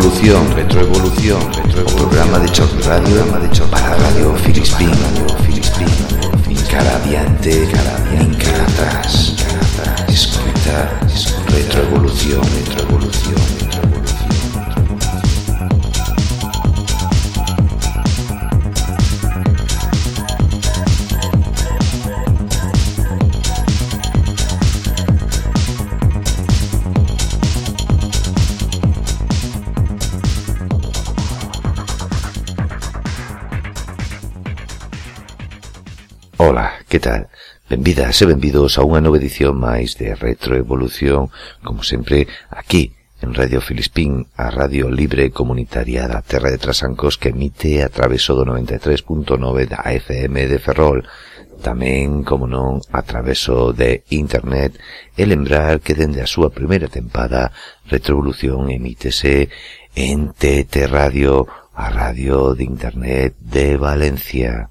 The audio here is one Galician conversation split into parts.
Retroevolución, retroevolución, retroevolución. programa de Choc Radio, programa de Choc para Radio Filispin, Radio Filispin. Cara adiante, cara adiante, cara atrás. Escuta, retroevolución, retroevolución. que tal? Benvidas e benvidos a unha nova edición máis de Retroevolución, como sempre, aquí, en Radio Filispín, a radio libre comunitaria da Terra de Trasancos que emite a través do 93.9 da FM de Ferrol, tamén, como non, a través de Internet, e lembrar que dende a súa primeira tempada Retroevolución emítese en TT Radio, a radio de Internet de Valencia.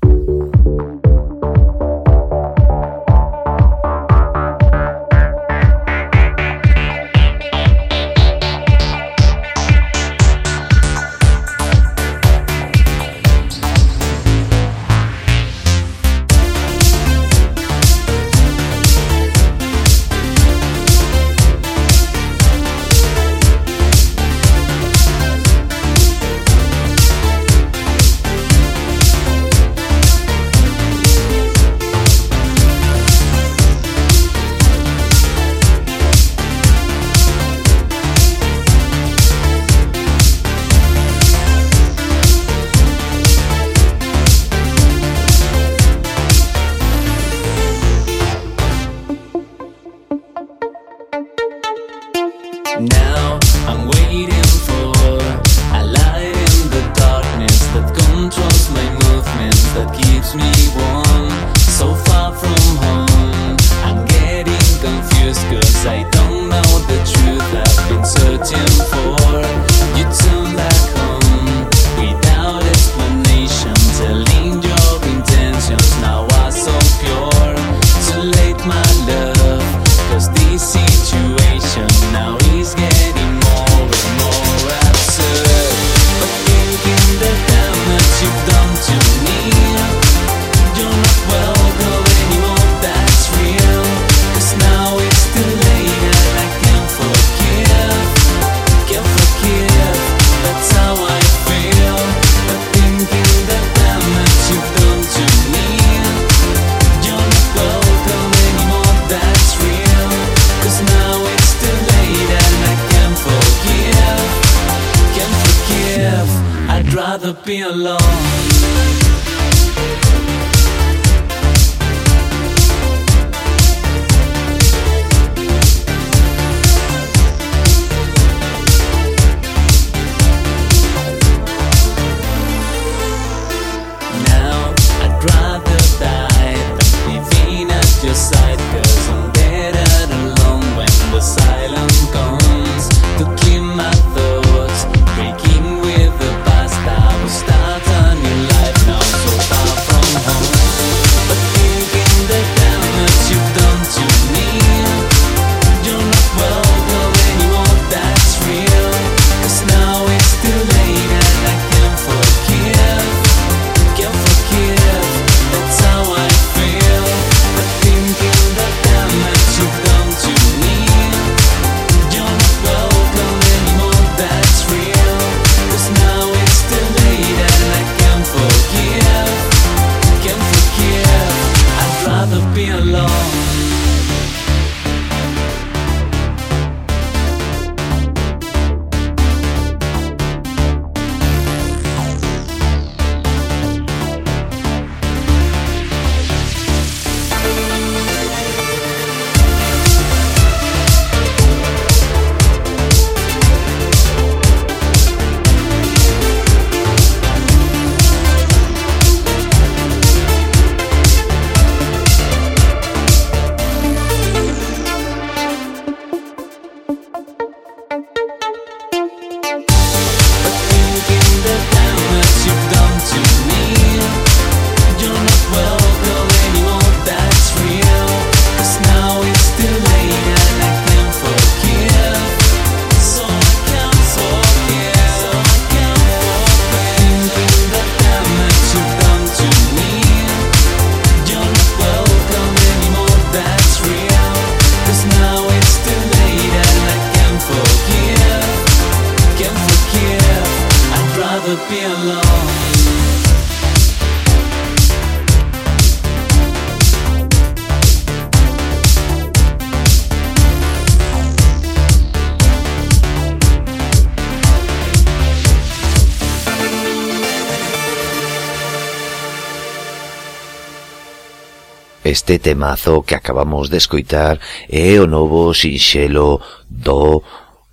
Este temazo que acabamos de escoitar é o novo sinxelo do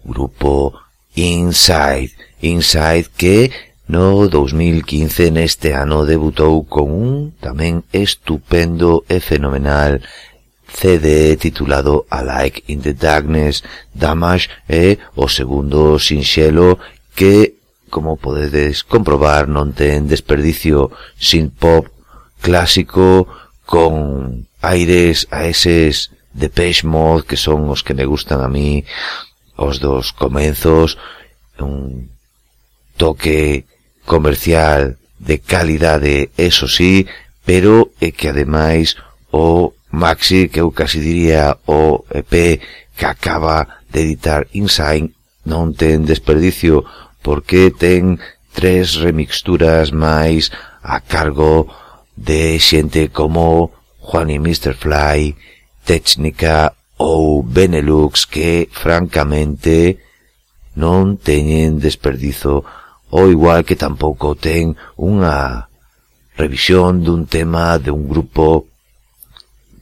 grupo Inside. Inside que no 2015 neste ano debutou con un tamén estupendo e fenomenal CD titulado Alike in the Darkness Damage é o segundo sinxelo que, como podedes comprobar, non ten desperdicio sin pop clásico con aires a eses de Mode que son os que me gustan a mí, os dos comenzos, un toque comercial de calidade, eso sí, pero é que ademais o Maxi, que eu casi diría o EP que acaba de editar Insign, non ten desperdicio, porque ten tres remixturas máis a cargo de de xente como Juan y Mr. Fly, Técnica ou Benelux que, francamente, non teñen desperdizo ou igual que tampouco ten unha revisión dun tema de un grupo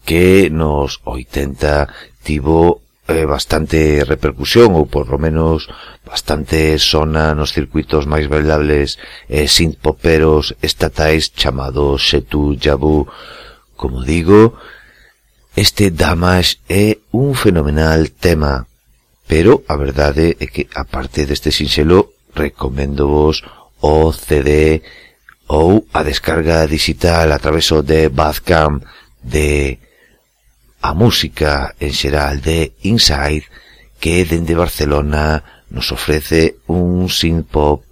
que nos 80 tivo eh, bastante repercusión ou por lo menos bastante sona nos circuitos máis bailables eh, synth poperos estatais chamado Setu Jabu. Como digo este Damash é un fenomenal tema pero a verdade é que aparte deste sinxelo recomendo vos o CD ou a descarga digital a traveso de Badcamp de a música en xeral de Inside que dende Barcelona nos ofrece un synth pop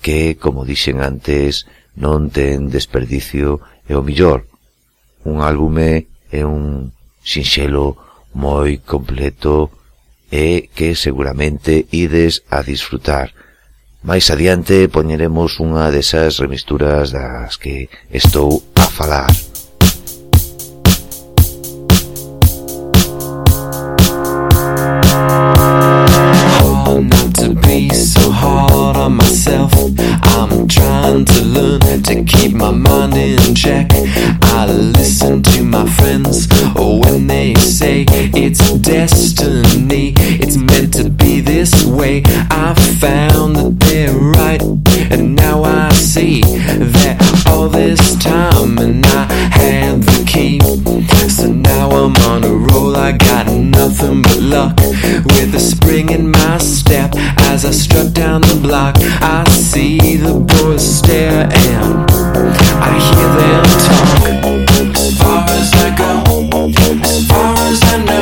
que, como dixen antes, non ten desperdicio e o millor. Un álbume é un sinxelo moi completo e que seguramente ides a disfrutar. Mais adiante poñeremos unha desas remisturas das que estou a falar. In check. I listen to my friends oh, when they say it's destiny, it's meant to be this way. I found that they're right, and now I see that all this time, and I had the key. So now I'm on a roll, I got nothing but luck with a spring in my step as I strut down the block. I see the boys stare and I hear them talk. As far as I go, as far as I know,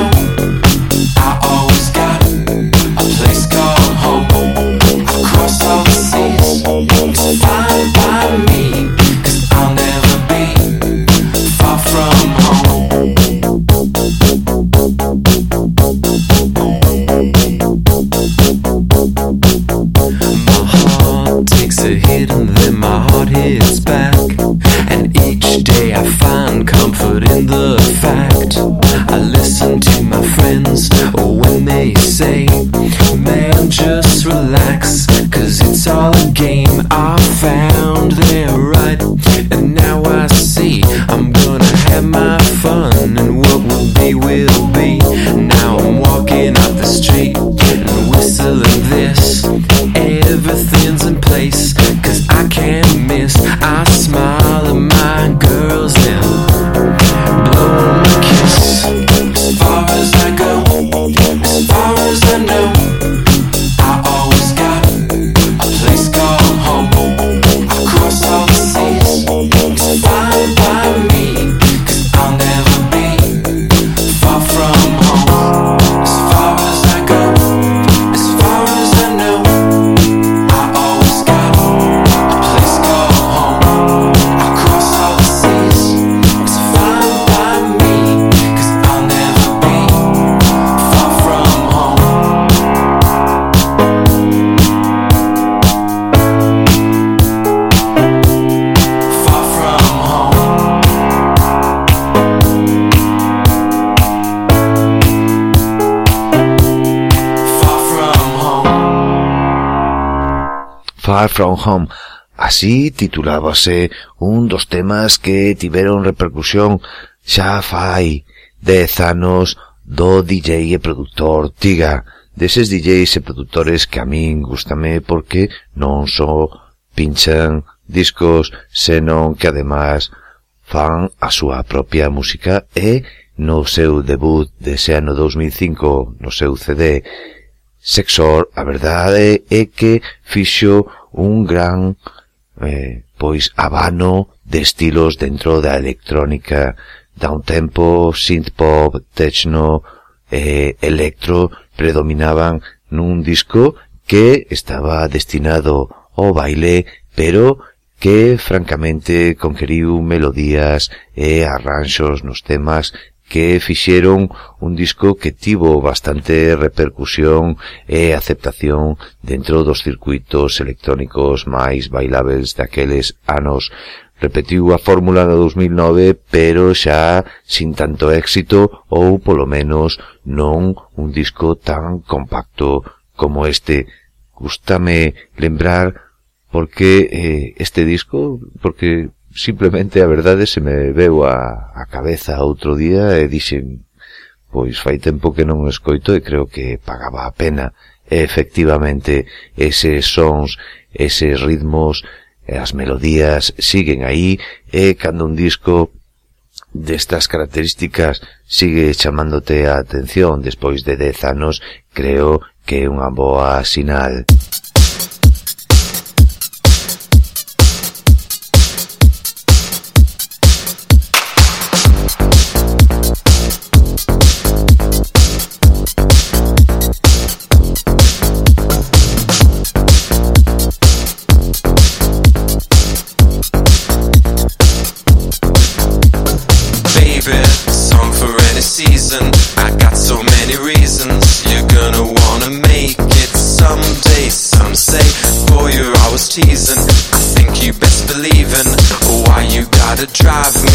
From Home. Así titulábase un dos temas que tiveron repercusión xa fai dez anos do DJ e produtor Tiga. Deses DJs e produtores que a min gustame porque non só pinchan discos, senón que ademais fan a súa propia música e no seu debut dese ano 2005 no seu CD Sexor, a verdade é que fixo un gran eh, pois habano de estilos dentro da electrónica da un tempo synthpop, techno e eh, electro predominaban nun disco que estaba destinado ao baile, pero que francamente conqueriu melodías e arranxos nos temas que fixeron un disco que tivo bastante repercusión e aceptación dentro dos circuitos electrónicos máis bailáveis daqueles anos. Repetiu a fórmula no 2009, pero xa sin tanto éxito ou polo menos non un disco tan compacto como este. Gústame lembrar porque eh, este disco, porque simplemente a verdade se me veu a, a cabeza outro día e dixen pois fai tempo que non escoito e creo que pagaba a pena e efectivamente eses sons, eses ritmos as melodías siguen aí e cando un disco destas características sigue chamándote a atención despois de 10 anos creo que é unha boa sinal. to drive me.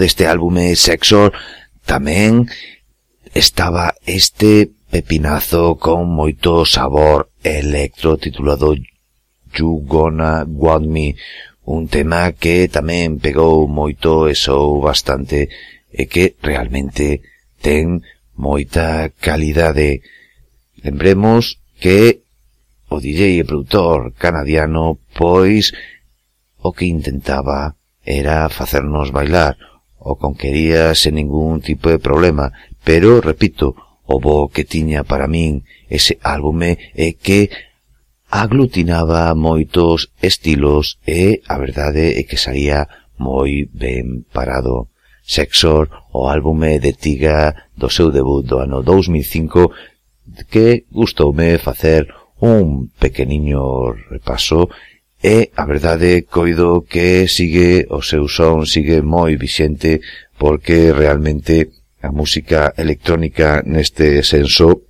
deste álbume Sexo tamén estaba este pepinazo con moito sabor electro titulado You Gonna Want Me un tema que tamén pegou moito e sou bastante e que realmente ten moita calidade. Lembremos que o DJ e produtor canadiano pois o que intentaba era facernos bailar o conquería sen ningún tipo de problema, pero, repito, o bo que tiña para min ese álbume é que aglutinaba moitos estilos e a verdade é que saía moi ben parado. Sexor, o álbume de Tiga do seu debut do ano 2005, que gustoume facer un pequeniño repaso E a verdade coido que sigue o seu son sigue moi vixente porque realmente a música electrónica neste senso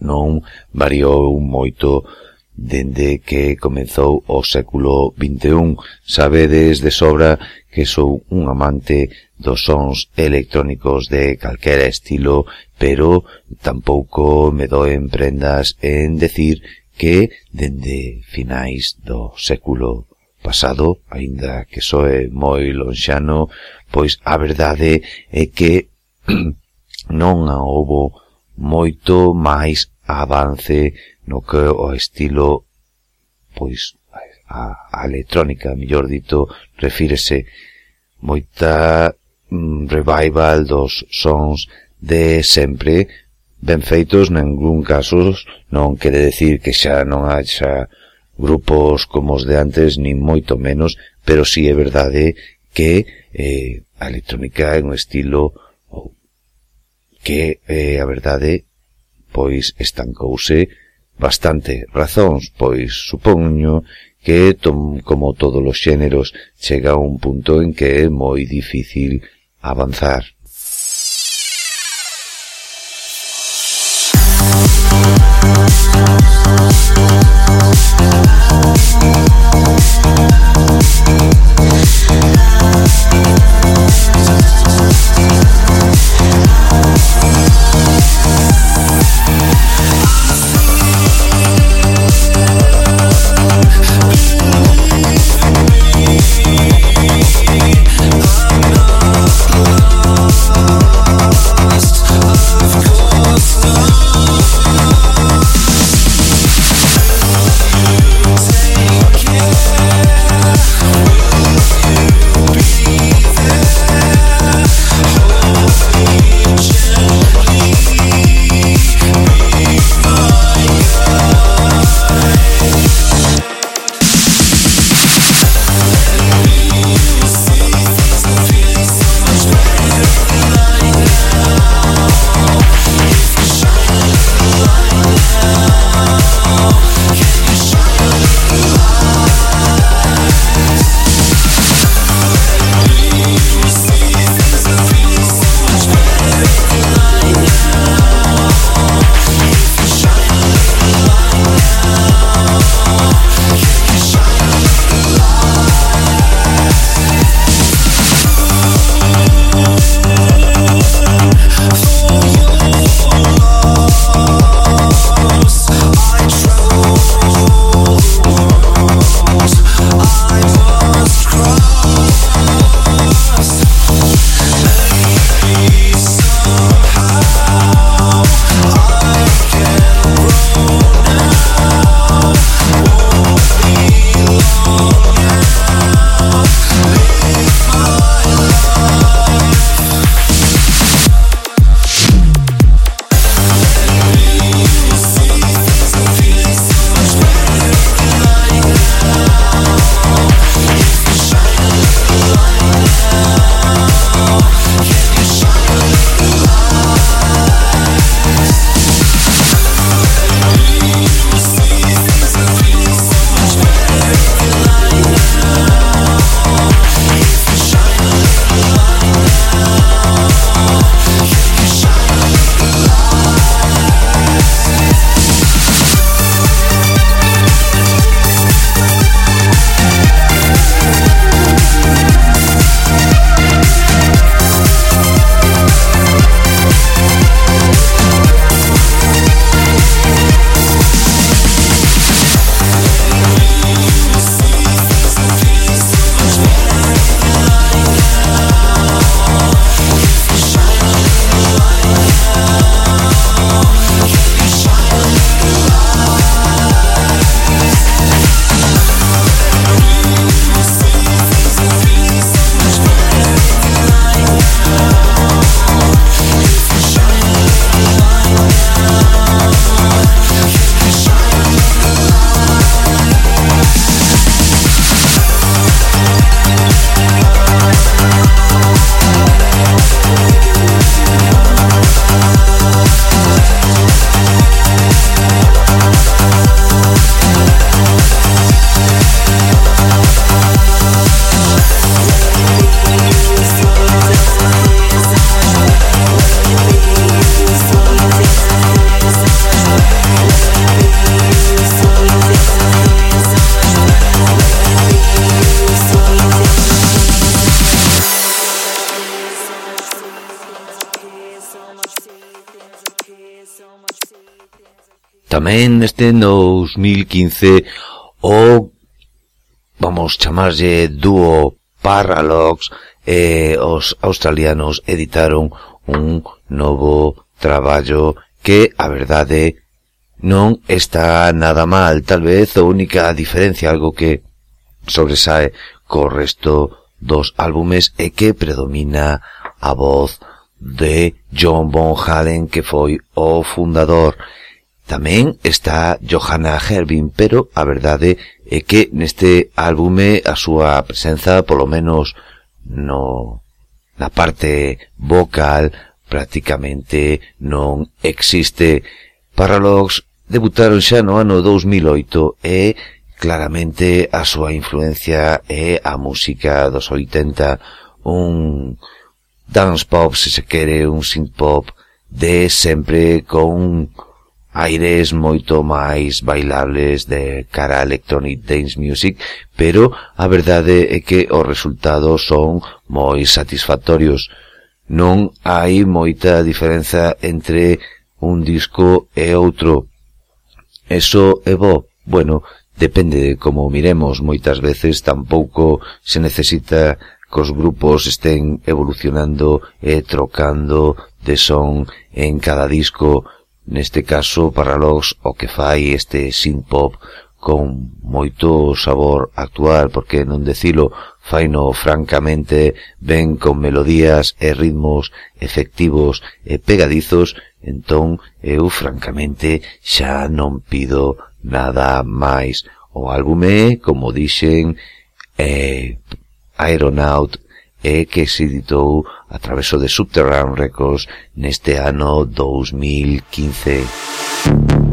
non variou moito dende que comezou o século XXI. Sabedes de sobra que sou un amante dos sons electrónicos de calquera estilo, pero tampouco me doen prendas en decir que dende finais do século pasado, aínda que soe moi lonxano, pois a verdade é que non houbo moito máis avance no que o estilo pois a, a electrónica, mellor dito, refírese moita mm, revival dos sons de sempre, ben feitos ningún caso non quere decir que xa non haxa grupos como os de antes nin moito menos pero si sí é verdade que eh, a electrónica é un estilo que eh, a verdade pois estancouse bastante razóns. Pois supoño que tom, como todos os xéneros chega a un punto en que é moi difícil avanzar. Oh, Tamén neste 2015 o vamos chamarlle dúo Paralox e eh, os australianos editaron un novo traballo que a verdade non está nada mal, tal vez a única diferencia algo que sobresae co resto dos álbumes é que predomina a voz de John Bonhalen que foi o fundador. Tamén está Johanna Herbin, pero a verdade é que neste álbume a súa presenza, polo menos no, na parte vocal, prácticamente non existe. Paralox debutaron xa no ano 2008 e claramente a súa influencia é a música dos 80, un dance pop, se se quere, un synth pop de sempre con aires moito máis bailables de cara a electronic dance music, pero a verdade é que os resultados son moi satisfactorios. Non hai moita diferenza entre un disco e outro. Eso é bo. Bueno, depende de como miremos. Moitas veces tampouco se necesita que os grupos estén evolucionando e trocando de son en cada disco. Neste caso, para o que fai este synth pop con moito sabor actual, porque non decilo, faino francamente ben con melodías e ritmos efectivos e pegadizos, entón eu francamente xa non pido nada máis. O álbume, como dixen, eh, é Aeronaut é que se editou a traveso de Subterranean Records neste ano 2015.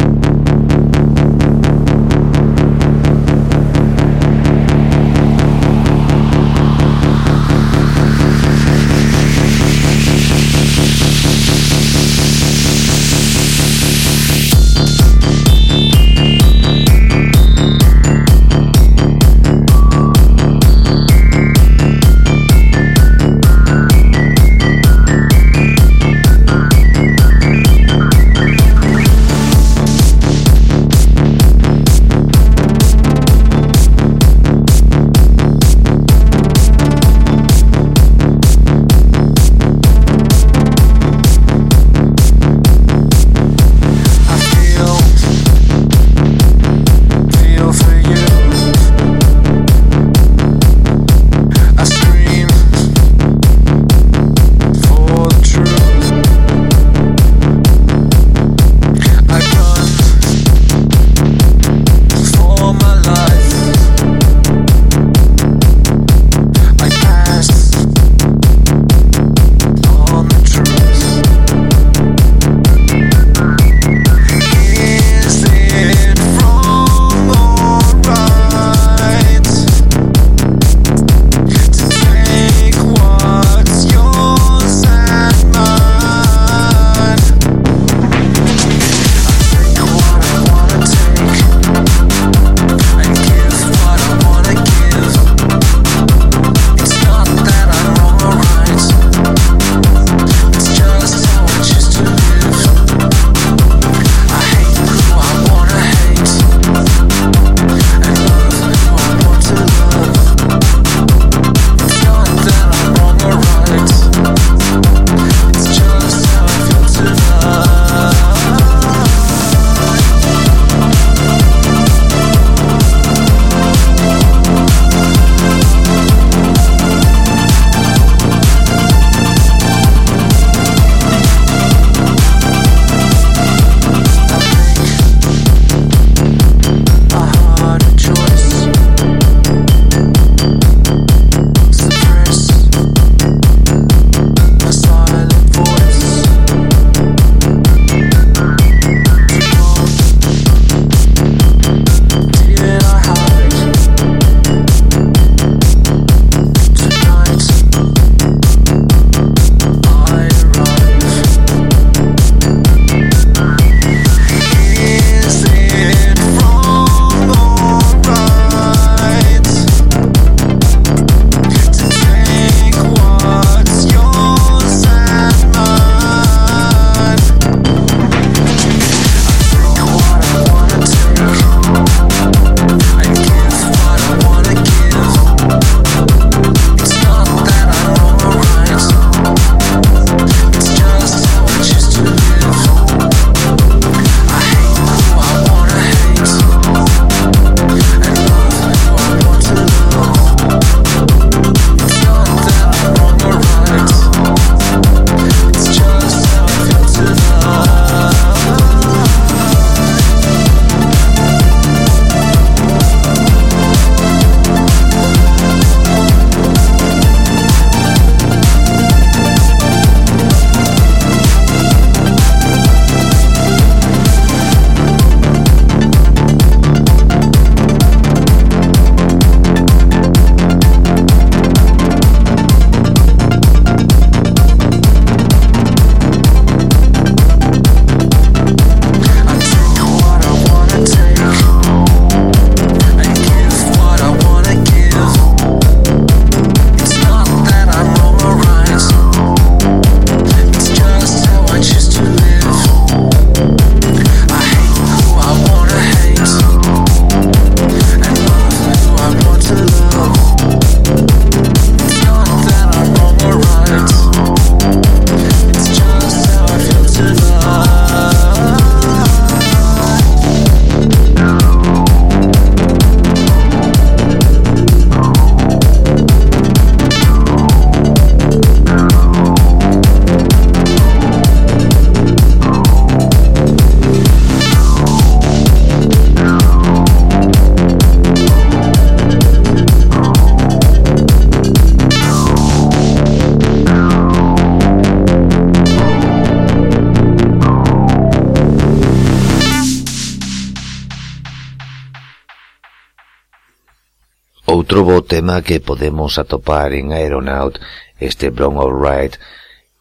tema que podemos atopar en Aeronaut, este Brown Alright,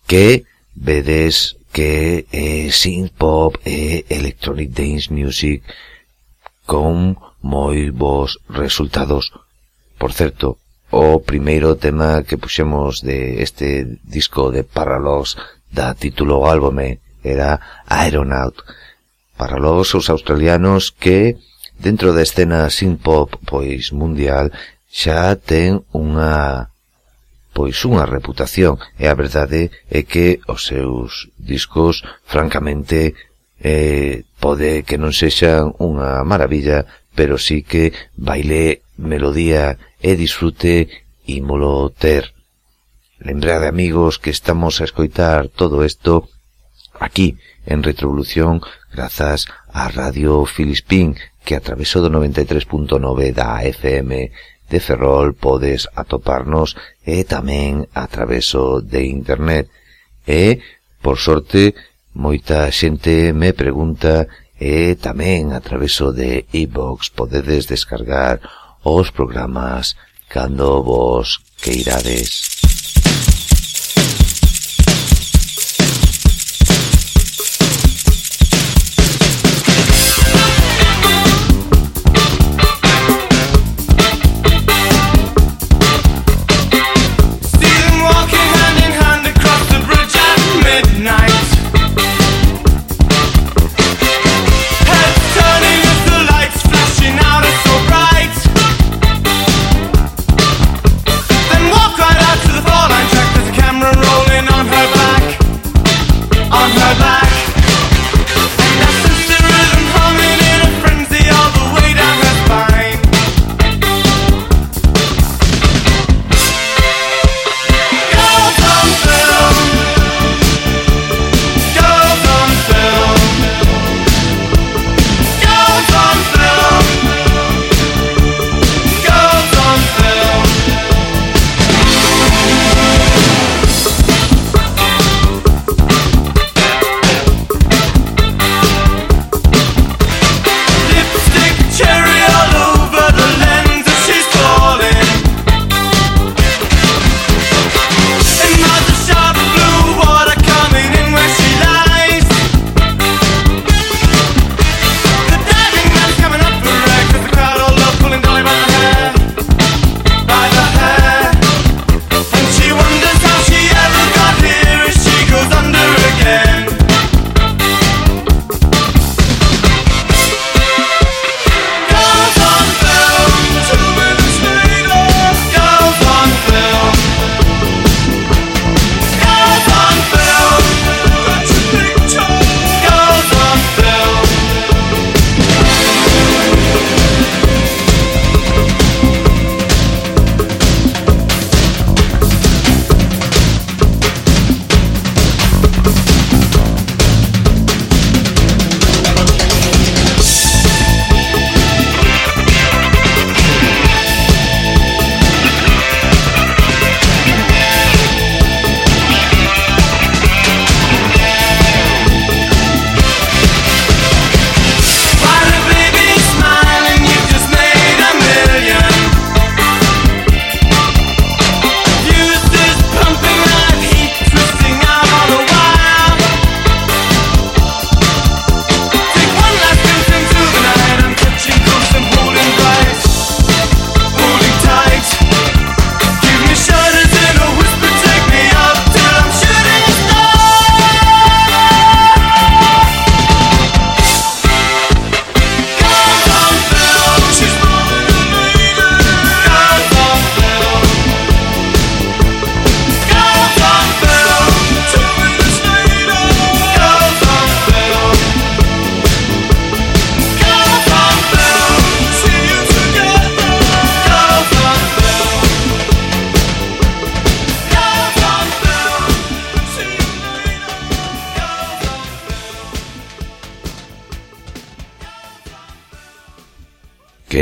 que vedes que é synth pop e electronic dance music con moi bons resultados. Por certo, o primeiro tema que puxemos de este disco de Paralogs da título álbume era Aeronaut. Paralogs os australianos que dentro da escena synth pop pois mundial xa ten unha pois unha reputación. E a verdade é que os seus discos francamente eh, pode que non sexan unha maravilla pero sí que baile melodía e disfrute ímolo ter. Lembrade amigos que estamos a escoitar todo isto aquí en Retrovolución grazas a Radio Filispín que a traveso do 93.9 da FM de Ferrol podes atoparnos e tamén a traveso de internet. E, por sorte, moita xente me pregunta e tamén a traveso de iVox e podedes descargar os programas cando vos queirades.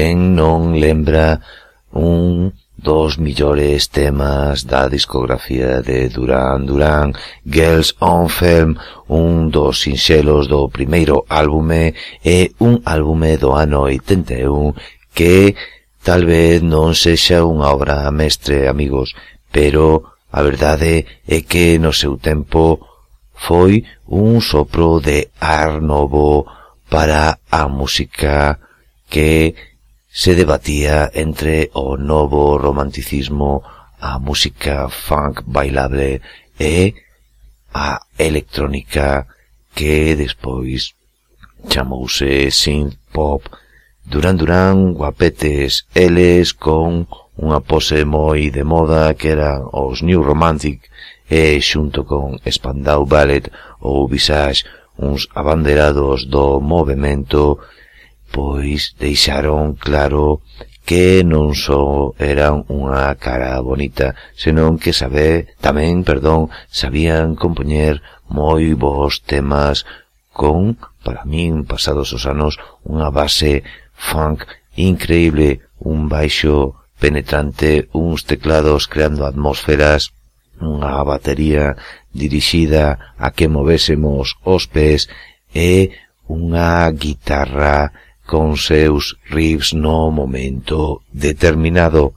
quen non lembra un dos millores temas da discografía de Duran Duran, Girls on Film, un dos sinxelos do primeiro álbume e un álbume do ano 81 que tal vez non sexa unha obra mestre, amigos, pero a verdade é que no seu tempo foi un sopro de ar novo para a música que se debatía entre o novo romanticismo, a música funk bailable e a electrónica que despois chamouse synth pop Duran Duran guapetes eles con unha pose moi de moda que eran os New Romantic e xunto con Spandau Ballet ou Visage uns abanderados do movimento pois deixaron claro que non só eran unha cara bonita, senón que sabe, tamén, perdón, sabían compoñer moi bons temas con, para min, pasados os anos, unha base funk increíble, un baixo penetrante, uns teclados creando atmosferas, unha batería dirixida a que movésemos os pés e unha guitarra con seus riffs no momento determinado.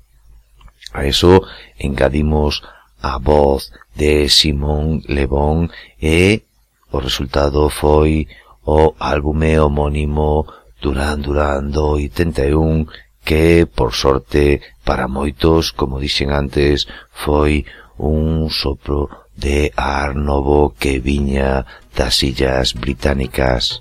A eso engadimos a voz de Simón Lebón e o resultado foi o álbume homónimo Durán Durán do 81 que, por sorte, para moitos, como dixen antes, foi un sopro de ar novo que viña das illas británicas.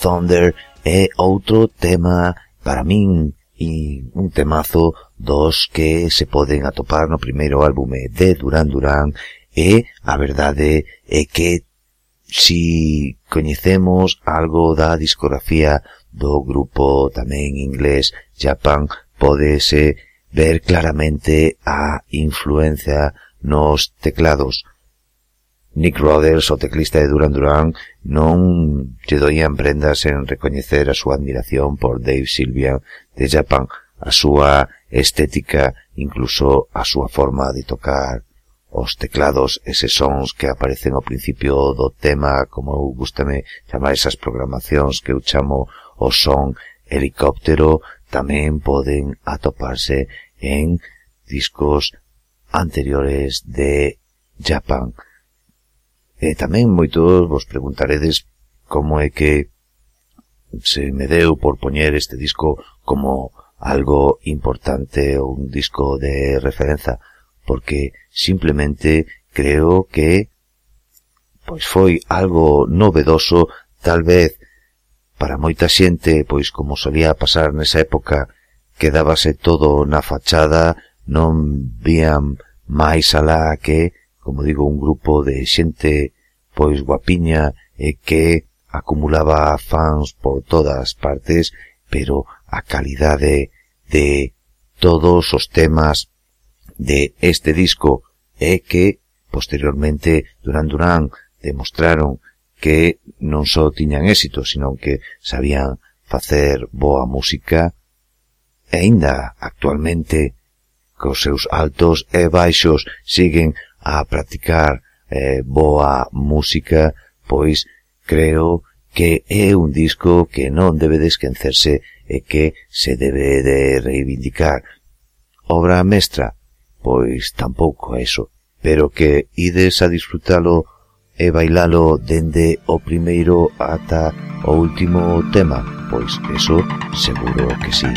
Thunder é outro tema para min e un temazo dos que se poden atopar no primeiro álbume de Duran Duran e a verdade é que si coñecemos algo da discografía do grupo tamén inglés Japan podese ver claramente a influencia nos teclados. Nick Rodgers, o teclista de Duran Duran, non lle doían prendas en recoñecer a súa admiración por Dave Sylvian de Japan, a súa estética, incluso a súa forma de tocar os teclados, eses sons que aparecen ao principio do tema, como eu gustame chamar esas programacións que eu chamo o son helicóptero, tamén poden atoparse en discos anteriores de Japan. E tamén moitos vos preguntaredes como é que se me deu por poñer este disco como algo importante ou un disco de referenza, porque simplemente creo que pois foi algo novedoso, tal vez para moita xente, pois como solía pasar nesa época, quedábase todo na fachada, non vían máis alá que como digo, un grupo de xente pois guapiña e que acumulaba fans por todas partes, pero a calidade de todos os temas de este disco é que posteriormente Duran Duran demostraron que non só tiñan éxito, sino que sabían facer boa música e aínda actualmente cos seus altos e baixos siguen a practicar eh, boa música, pois creo que é un disco que non debe de esquencerse e que se debe de reivindicar. Obra mestra? Pois tampouco a eso, pero que ides a disfrutalo e bailalo dende o primeiro ata o último tema, pois eso seguro que sí.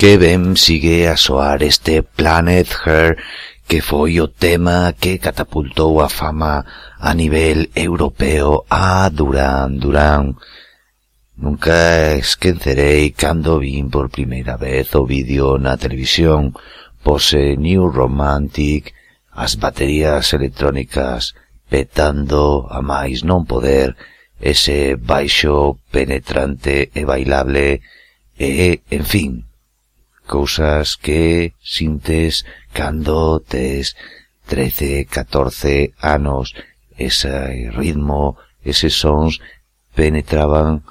Que ben sigue a soar este Planet Her que foi o tema que catapultou a fama a nivel europeo a Durán Durán. Nunca esquecerei cando vin por primeira vez o vídeo na televisión pose New Romantic as baterías electrónicas petando a máis non poder ese baixo penetrante e bailable e, en fin, cousas que sintes cando tes 13, 14 anos. Ese ritmo, eses sons penetraban,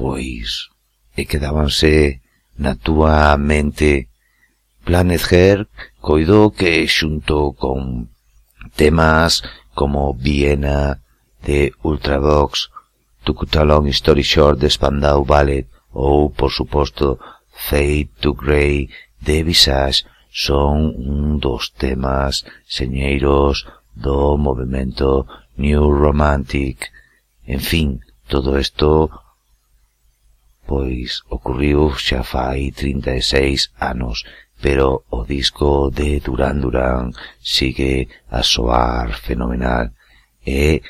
pois, e quedábanse na túa mente. Planet Her coido que xunto con temas como Viena de Ultravox, Tucutalón Story Short de Spandau Ballet ou, por suposto, Fade to Grey de Visage son un dos temas señeiros do movimento New Romantic. En fin, todo isto pois ocurriu xa fai 36 anos, pero o disco de Duran Duran sigue a soar fenomenal. E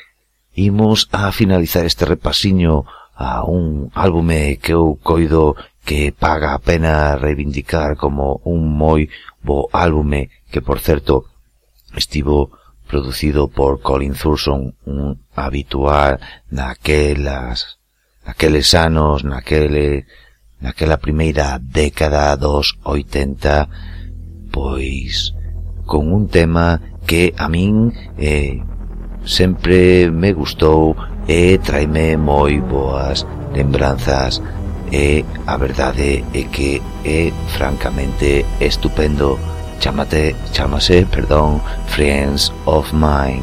imos a finalizar este repasiño a un álbume que eu coido que paga a pena reivindicar como un moi bo álbume que, por certo, estivo producido por Colin Thurston, un habitual naquelas naqueles anos, naquele naquela primeira década dos 80, pois con un tema que a min eh, sempre me gustou e traime moi boas lembranzas e a verdade é que é francamente estupendo. Chamate, chamase, perdón, Friends of Mine.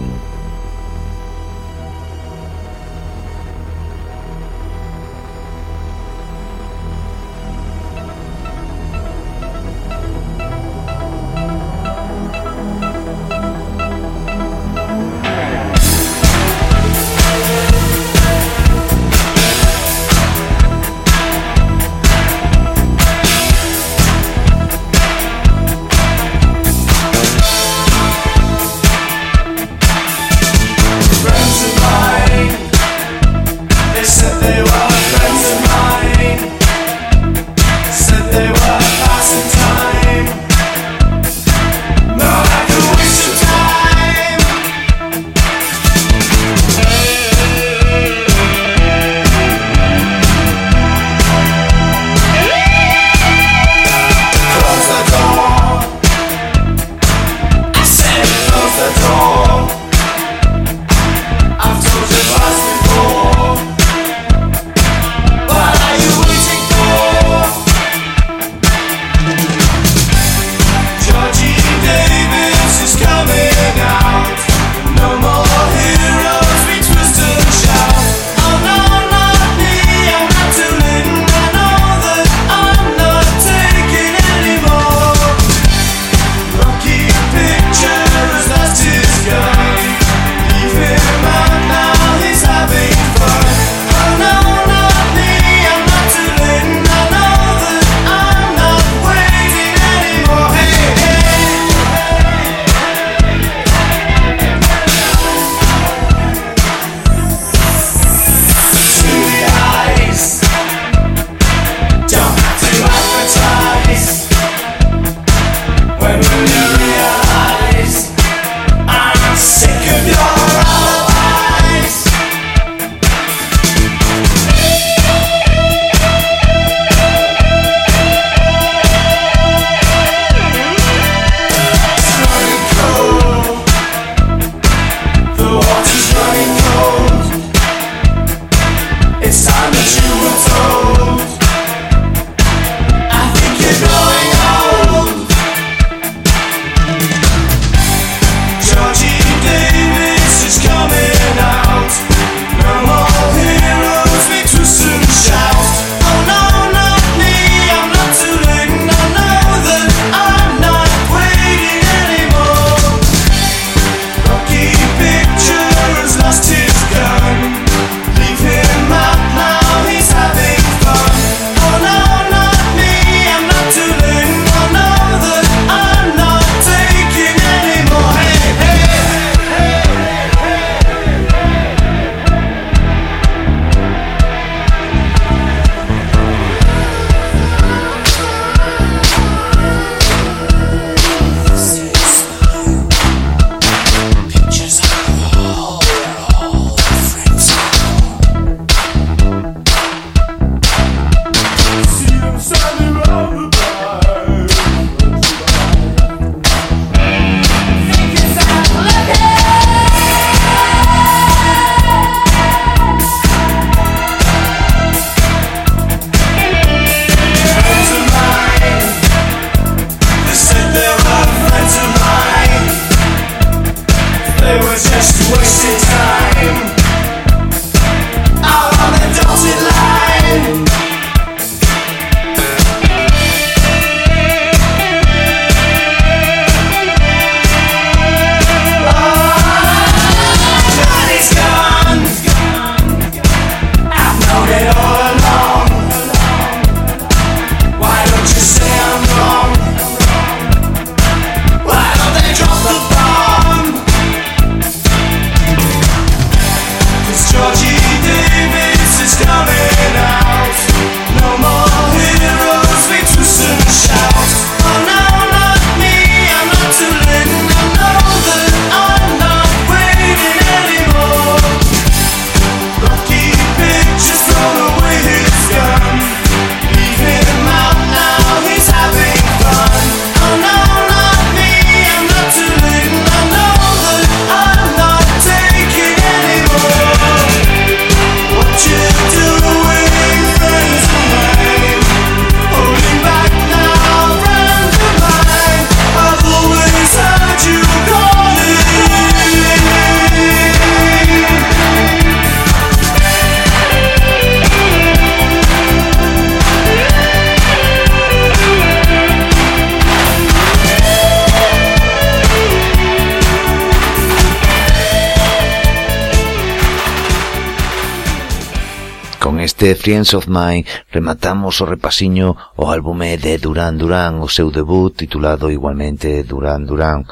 este Friends of Mine rematamos o repasiño o álbume de Duran Duran, o seu debut titulado igualmente Duran Duran.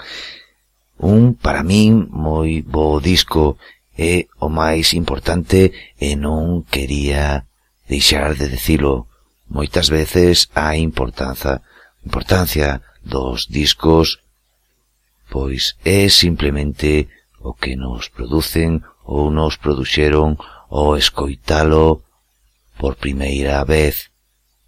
Un, para min, moi bo disco e o máis importante e non quería deixar de decilo. Moitas veces a importanza, importancia dos discos pois é simplemente o que nos producen ou nos produxeron o escoitalo por primeira vez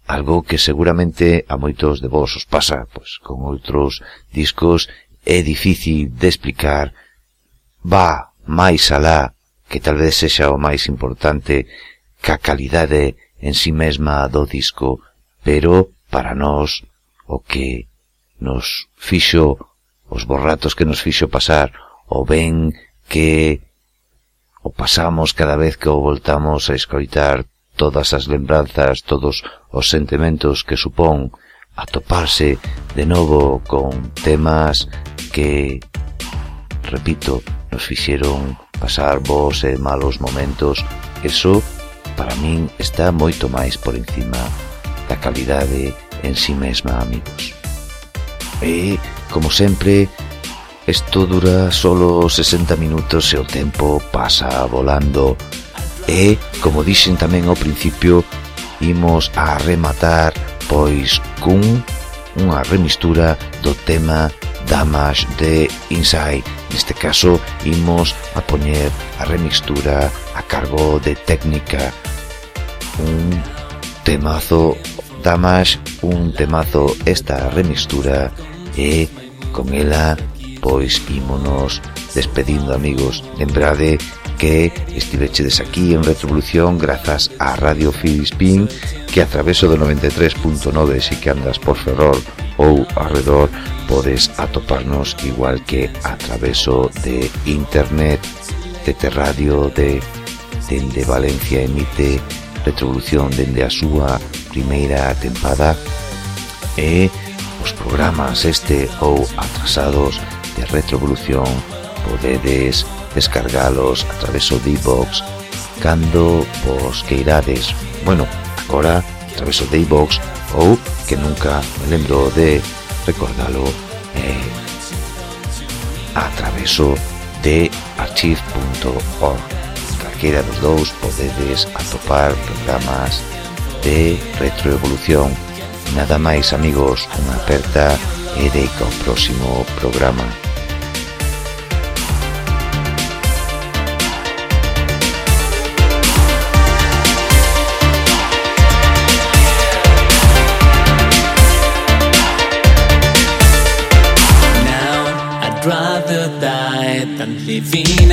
algo que seguramente a moitos de vos os pasa, pois con outros discos é difícil de explicar va máis alá que tal vez sexa o máis importante ca calidade en sí mesma do disco, pero para nós o que nos fixo os borratos que nos fixo pasar, o ben que o pasamos cada vez que o voltamos a escoitar todas as lembranzas, todos os sentimentos que supón atoparse de novo con temas que, repito, nos fixeron pasar bons e malos momentos, eso para min está moito máis por encima da calidade en sí mesma, amigos. E, como sempre, isto dura solo 60 minutos e o tempo pasa volando e, como dixen tamén ao principio, imos a rematar pois cun unha remistura do tema Damas de Inside. Neste caso, imos a poñer a remixtura a cargo de técnica. Un temazo Damas, un temazo esta remixtura e con ela pois ímonos despedindo amigos. Lembrade que estivechedes aquí en Retrovolución grazas a Radio Filispín que a traveso do 93.9 se que andas por Ferrol ou alrededor podes atoparnos igual que a traveso de internet. De terradio de dende Valencia emite Retrovolución dende a súa primeira tempada e os programas este ou atrasados de Retrovolución podedes descargalos a través do iVox cando vos queirades. Bueno, agora a través do iVox ou que nunca me lembro de recordalo eh, a traveso de archive.org calquera dos dous podedes atopar programas de retroevolución nada máis amigos unha aperta e deica o próximo programa divina.